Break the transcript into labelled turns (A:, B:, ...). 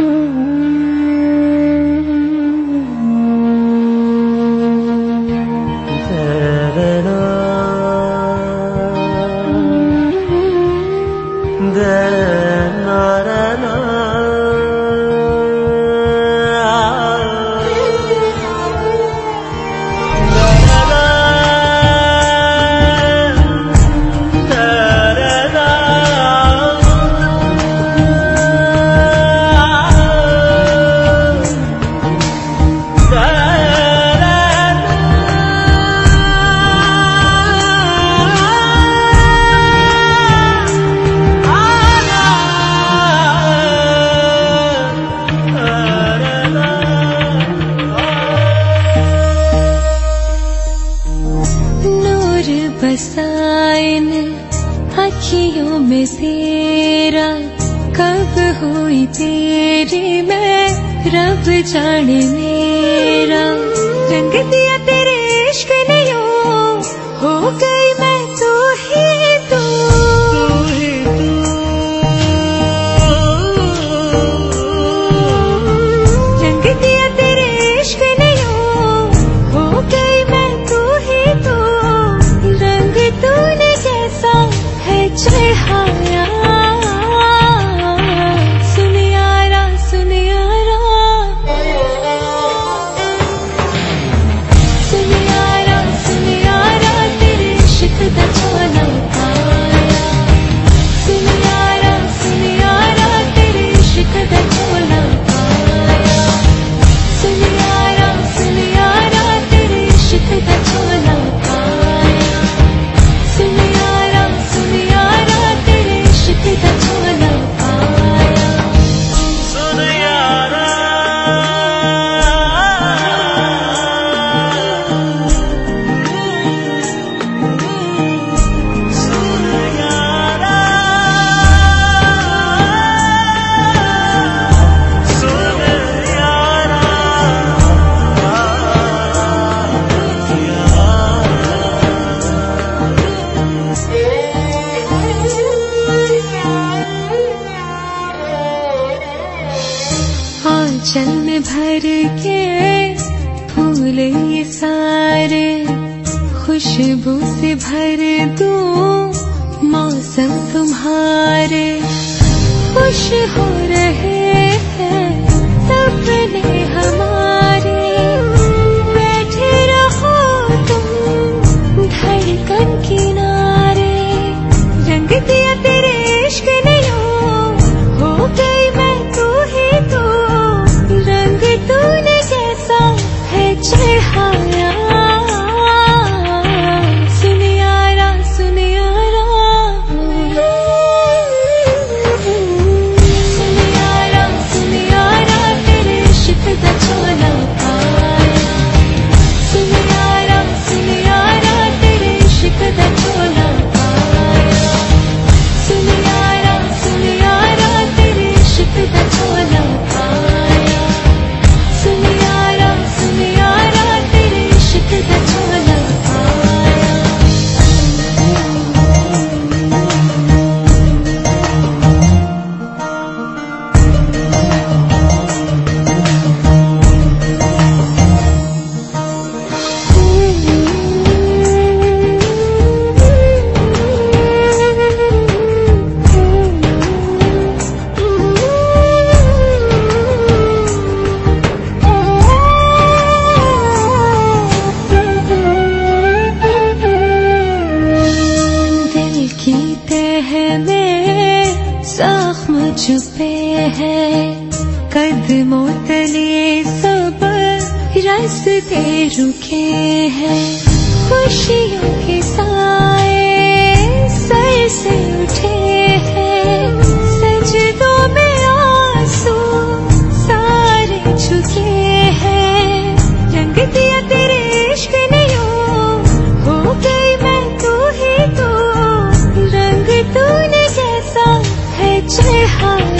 A: 嗯嗯 से कब हुई तेरी मैं? रब जाने मेरा। रंग दिया कांचन में भर के फूल ये सारे खुशबू से भर दूँ। में जख्म छुपे हैं। कदमों तले सब रास्ते रुके हैं। खुशियों के साए सर से उठे high.